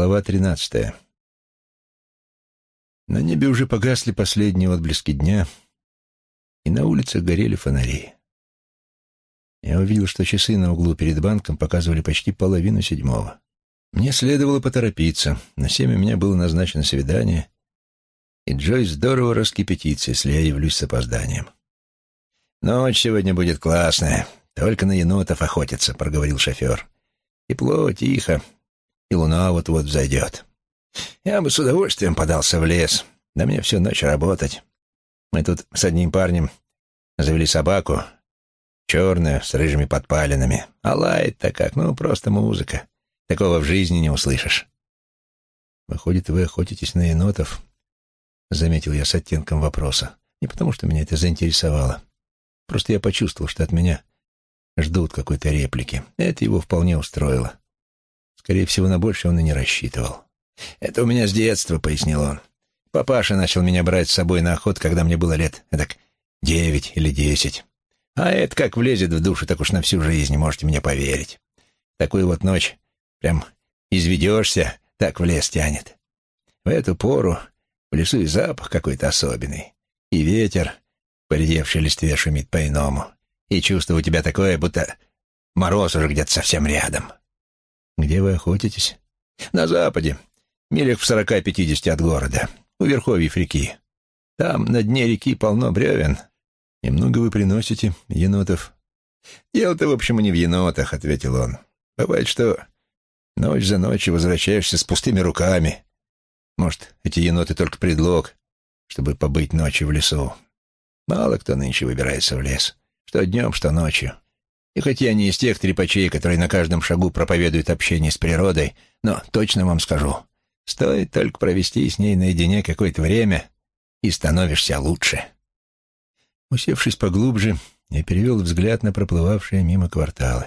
Глава тринадцатая. На небе уже погасли последние отблески дня, и на улицах горели фонари. Я увидел, что часы на углу перед банком показывали почти половину седьмого. Мне следовало поторопиться. На семь у меня было назначено свидание, и Джойс здорово раскипятится, если я явлюсь с опозданием. «Ночь сегодня будет классная, только на енотов охотятся», — проговорил шофер. «Тепло, тихо, и луна вот-вот взойдет. Я бы с удовольствием подался в лес, да мне всю ночь работать. Мы тут с одним парнем завели собаку, черную, с рыжими подпалинами. А лает-то как, ну, просто музыка. Такого в жизни не услышишь. Выходит, вы охотитесь на енотов? Заметил я с оттенком вопроса. Не потому, что меня это заинтересовало. Просто я почувствовал, что от меня ждут какой-то реплики. Это его вполне устроило. Скорее всего, на больше он и не рассчитывал. «Это у меня с детства», — пояснил он. «Папаша начал меня брать с собой на охот, когда мне было лет, так, девять или десять. А это как влезет в душу, так уж на всю жизнь, можете мне поверить. Такую вот ночь прям изведешься, так в лес тянет. В эту пору в лесу и запах какой-то особенный, и ветер, поредевший листве, шумит по-иному, и чувство у тебя такое, будто мороз уже где-то совсем рядом». «Где вы охотитесь?» «На западе, милях в сорока-пятидесяти от города, у верховьев реки. Там, на дне реки, полно бревен. И много вы приносите енотов?» «Дело-то, в общем, и не в енотах», — ответил он. «Бывает, что ночь за ночью возвращаешься с пустыми руками. Может, эти еноты только предлог, чтобы побыть ночью в лесу. Мало кто нынче выбирается в лес, что днем, что ночью. И хоть я не из тех трепачей, которые на каждом шагу проповедуют общение с природой, но точно вам скажу, стоит только провести с ней наедине какое-то время, и становишься лучше. Усевшись поглубже, я перевел взгляд на проплывавшие мимо кварталы.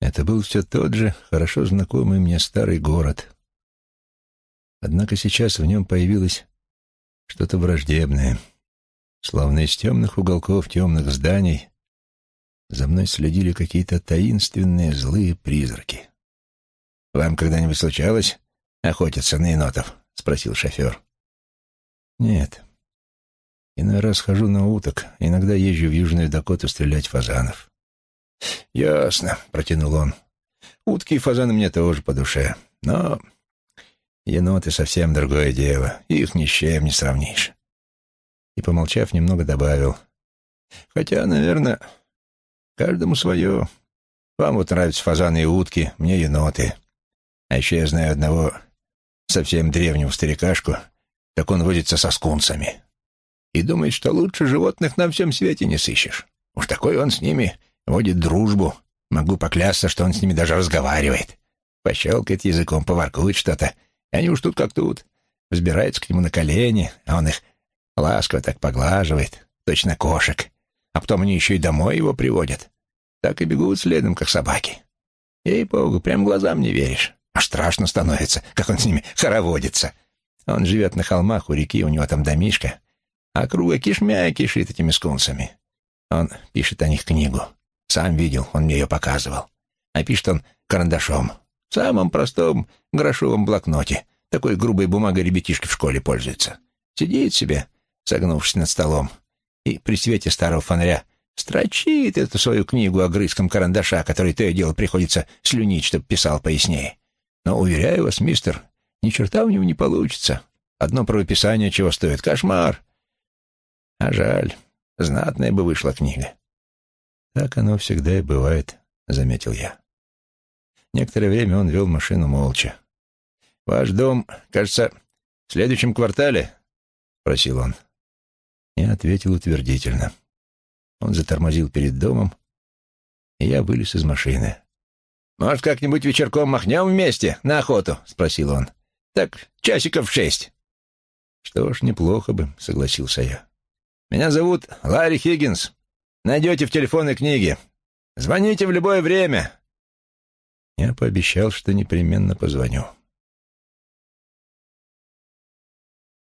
Это был все тот же, хорошо знакомый мне старый город. Однако сейчас в нем появилось что-то враждебное. Словно из темных уголков темных зданий за мной следили какие-то таинственные злые призраки. «Вам когда-нибудь случалось охотиться на енотов?» — спросил шофер. «Нет. Иной раз хожу на уток, иногда езжу в Южную Дакоту стрелять фазанов». «Ясно», — протянул он. «Утки и фазаны мне тоже по душе, но еноты совсем другое дело, их ни с чем не сравнишь». И, помолчав, немного добавил. «Хотя, наверное, Каждому свое. Вам вот нравятся фазаны и утки, мне еноты. А еще я знаю одного совсем древнего старикашку, так он возится со скунсами. И думает, что лучше животных на всем свете не сыщешь. Уж такой он с ними водит дружбу. Могу поклясться, что он с ними даже разговаривает. Пощелкает языком, поворкует что-то. И они уж тут как тут. Взбираются к нему на колени, а он их ласково так поглаживает, точно кошек а потом они еще и домой его приводят. Так и бегут следом, как собаки. Ей-богу, прям глазам не веришь. Аж страшно становится, как он с ними хороводится. Он живет на холмах у реки, у него там домишка, а круга кишмя кишит этими скунсами. Он пишет о них книгу. Сам видел, он мне ее показывал. А пишет он карандашом. В самом простом грошовом блокноте. Такой грубой бумагой ребятишки в школе пользуются. Сидит себе, согнувшись над столом, и при свете старого фонаря строчит эту свою книгу огрызком карандаша, который то и дело приходится слюнить, чтобы писал пояснее. Но, уверяю вас, мистер, ни черта у него не получится. Одно правописание чего стоит. Кошмар. А жаль, знатная бы вышла книга. Так оно всегда и бывает, — заметил я. Некоторое время он вел машину молча. «Ваш дом, кажется, в следующем квартале?» — спросил он. Я ответил утвердительно. Он затормозил перед домом, и я вылез из машины. «Может, как-нибудь вечерком махнем вместе на охоту?» — спросил он. «Так, часиков в шесть». «Что ж, неплохо бы», — согласился я. «Меня зовут Ларри Хиггинс. Найдете в телефонной книге. Звоните в любое время». Я пообещал, что непременно позвоню.